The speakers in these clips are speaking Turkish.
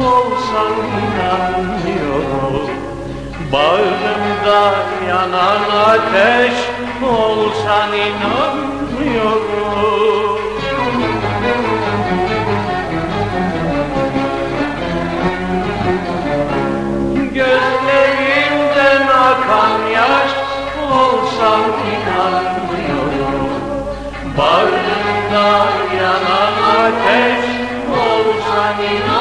olsan inanmıyorum. Bağrımda yanan ateş olsan inanmıyorum. Gözlerimden akan yaş olsan inanmıyorum. Bağrımda yanan ateş olsan inanmıyorum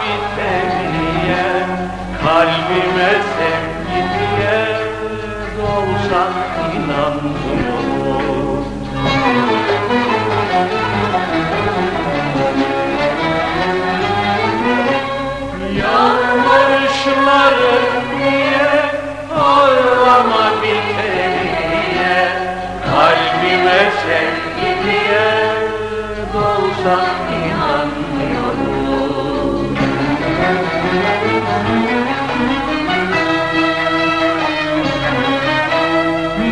bitmeye Kalbime sevgi diye dolsan inanmıyorum Yalvarışlarım niye ağlama bitmeye Kalbime sevgi diye dolsan inanmıyorum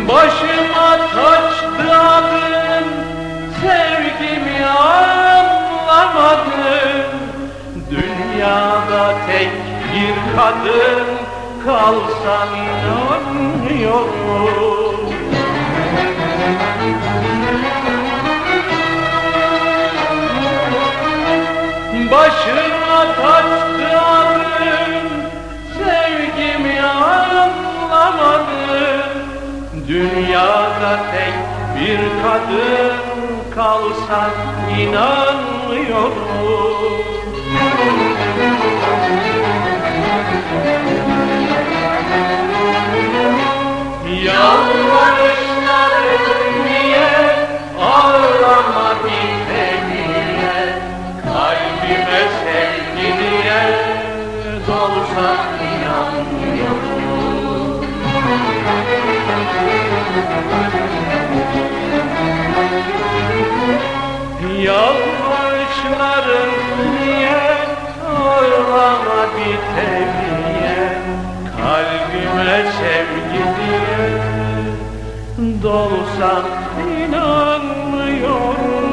Başıma taçtı adın Sevgimi anlamadın Dünyada tek bir kadın Kalsan inanmıyorum. Başıma taçtı bir kadın kalsan inanmıyorum Yalvarışlarım niye ağlama bitmeye Kalbime sevgi diye dolsan inanmıyorum Yalvarışlarım niye ağlama bitmeye Kalbime sevgi diye dolsan inanmıyorum